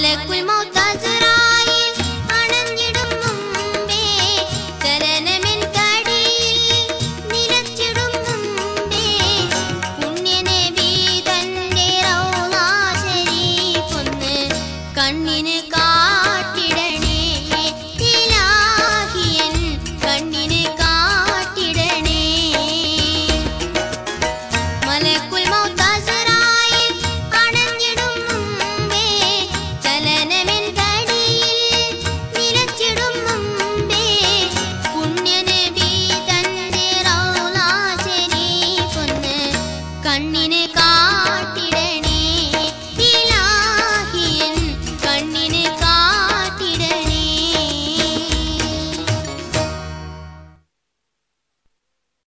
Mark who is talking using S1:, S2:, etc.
S1: ملك الموت